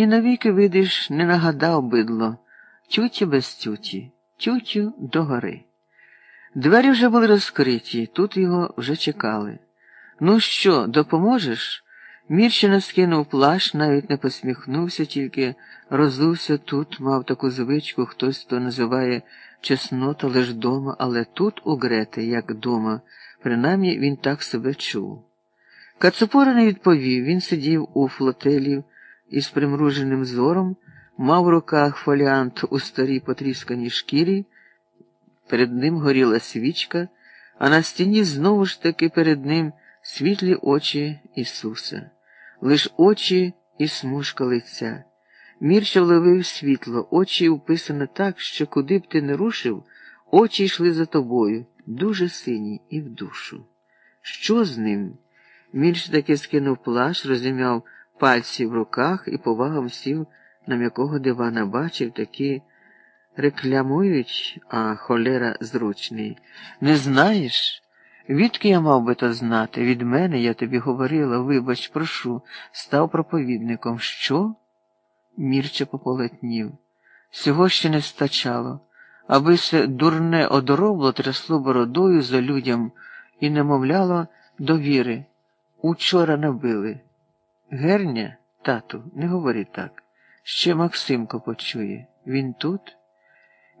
І навіки, видиш, не нагадав бидло тюті без тюті, тютю до гори. Двері вже були розкриті, тут його вже чекали. Ну що, допоможеш? Мірщина скинув плащ, навіть не посміхнувся, тільки розувся тут, мав таку звичку, хтось то називає чеснота лиш дома, але тут у Грети, як дома, принаймні він так себе чув. Кацупора не відповів, він сидів у флотелі із примруженим зором, мав в руках фоліант у старій потрісканій шкірі, перед ним горіла свічка, а на стіні знову ж таки перед ним світлі очі Ісуса, лиш очі і смужка лиця. Мірча вловив світло, очі вписано так, що куди б ти не рушив, очі йшли за тобою, дуже сині і в душу. Що з ним? Мірч таки скинув плащ, розім'яв пальці в руках і повагом сів, на м'якого дивана бачив, такі реклямують, а холера зручний. Не знаєш? Відки я мав би то знати? Від мене я тобі говорила, вибач, прошу, став проповідником. Що? Мірча пополотнів. Всього ще не стачало, аби се дурне одоробло трясло бородою за людям і не мовляло довіри. Учора набили. Герня, тату, не говори так. Ще Максимко почує. Він тут?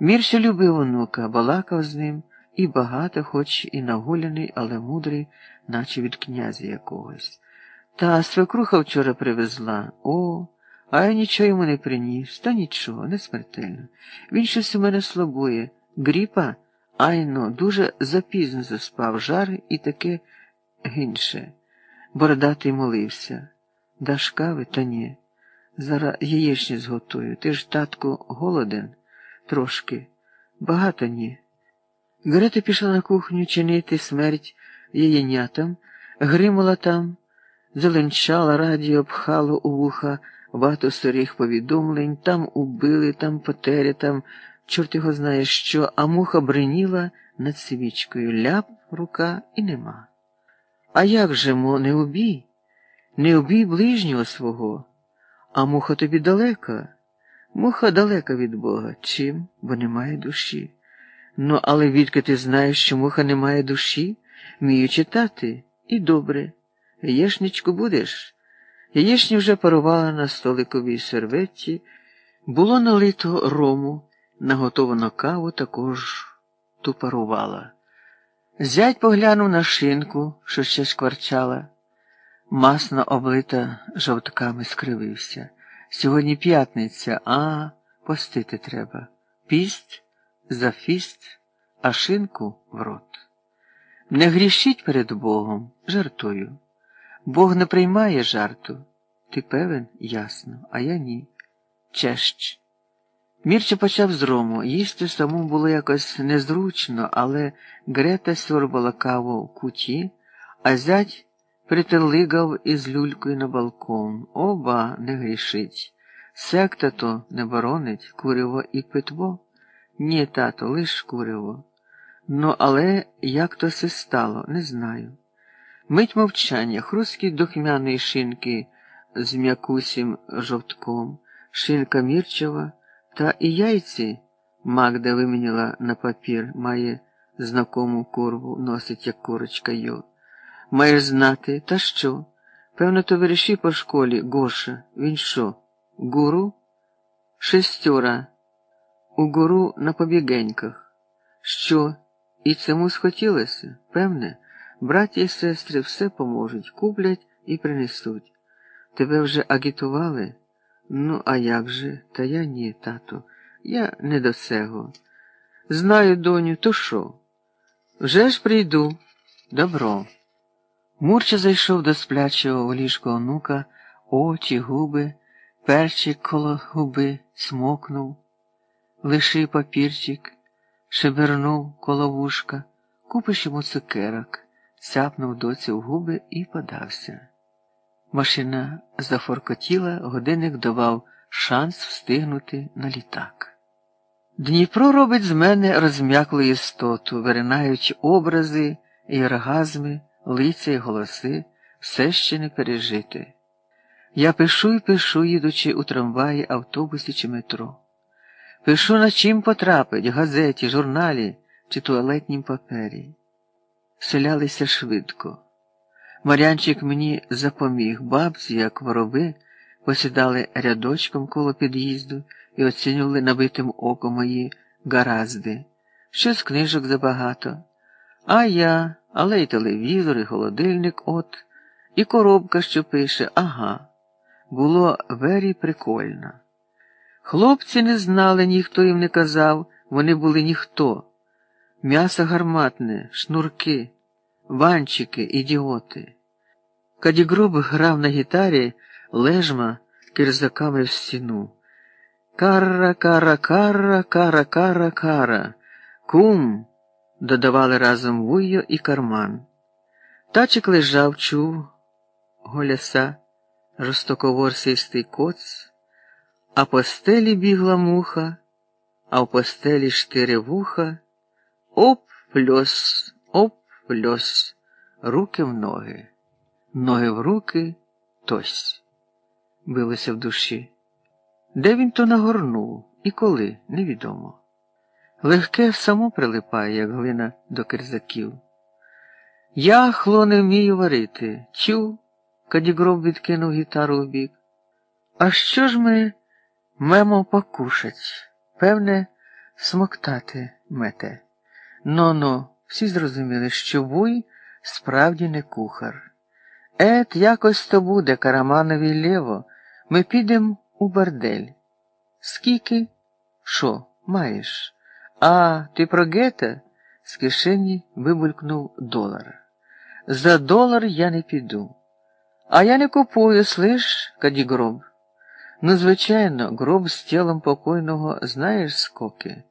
Мірся любив онука, балакав з ним і багато, хоч і нагуляний, але мудрий, наче від князя якогось. Та свекруха вчора привезла. О, а я нічого йому не приніс, та нічого, не смертельно. Він щось у мене слабує. Гріпа, айно, дуже запізно заспав жар і таке гінше. Бородатий молився. Даш кави, та ні. Зараз яєчні зготую. Ти ж, татку, голоден? Трошки. Багато ні. Грета пішла на кухню чинити смерть яєнятам, гримала там, зеленчала радіо, пхало у вуха багато старих повідомлень, там убили, там потеря, там чорт його знає що, а муха бриніла над свічкою, ляп, рука і нема. А як же мо не убій? Не убій ближнього свого, а муха тобі далека. Муха далека від Бога. Чим? Бо немає душі. Ну, але відки ти знаєш, що муха не має душі, вмію читати, і добре. Яєшничку будеш? Яєшні вже парувала на столиковій серветці, було налито рому, наготовано каву також ту парувала. Зять поглянув на шинку, що ще шкварчала, масно облита жовтками скривився. Сьогодні п'ятниця, а постити треба. Піст за фіст, а шинку в рот. Не грішіть перед Богом, жартую. Бог не приймає жарту. Ти певен, ясно, а я ні. Чещ. Мірча почав з рому. Їсти самому було якось незручно, але Грета сьорбала каву в куті, а зять притилигав із люлькою на балкон. Оба не грішить. Секта то не боронить куриво і питво. Ні, тато, лиш куриво. Ну, але як то се стало, не знаю. Мить мовчання, хрусткі духмяної шинки з м'якусім жовтком, шинка мірчева, та і яйці Магда виміняла на папір, має знакому курву, носить, як курочка йо. Маєш знати, та що? Певно, товариші по школі, Гоша, він що? Гуру? Шестьора. У гуру на побігеньках. Що? І цьому схотілося? Певне, браті і сестри все поможуть, куплять і принесуть. Тебе вже агітували? Ну, а як же? Та я ні, тато, я не до цього. Знаю, доню, то що? Вже ж прийду. Добро. Мурча зайшов до сплячого у онука, очі, губи, перчик коло губи смокнув, лишив папірчик, шебернув коло вушка, купиш йому цукерок, сяпнув доці в губи і подався. Машина зафоркотіла, годинник давав шанс встигнути на літак. Дніпро робить з мене розм'яклу істоту, виринаючи образи і оргазми лиця й голоси все ще не пережити. Я пишу і пишу, їдучи у трамваї, автобусі чи метро. Пишу на чим потрапить, газеті, журналі чи туалетнім папері. Селялися швидко. Марянчик мені запоміг бабці, як вороби, посідали рядочком коло під'їзду і оцінювали набитим оком мої гаразди, що з книжок забагато. А я, але й телевізор, і холодильник от, і коробка, що пише, ага. Було вері прикольно. Хлопці не знали, ніхто їм не казав, вони були ніхто. М'ясо гарматне, шнурки, ванчики, ідіоти. Кадігроб грав на гітарі лежма кирзаками в стіну. Кара, кара, кара, кара, кара, кара. Кум. Додавали разом вуйо і карман. Тачик лежав, чув голяса, жорстоковорсистий коц, а по стелі бігла муха, а в постелі штири вуха. Оп, пльос, оп, пльос, руки в ноги, ноги в руки, тось. Билося в душі. Де він то нагорнув і коли, невідомо. Легке само прилипає, як глина до кирзаків. Я, хло, не вмію варити. Тю, Кадігроб відкинув гітару в бік. А що ж ми мемо покушать? Певне, смоктати мете. Но-но, всі зрозуміли, що вуй справді не кухар. Ет, якось то буде, Караманові лєво, ми підемо у бордель. Скільки? Що, маєш? А, ти про гета? З кишені вибулькнув долар. За долар я не піду. А я не купую, слиш, каді гроб. Ну, звичайно, гроб з тілом покойного знаєш скоки.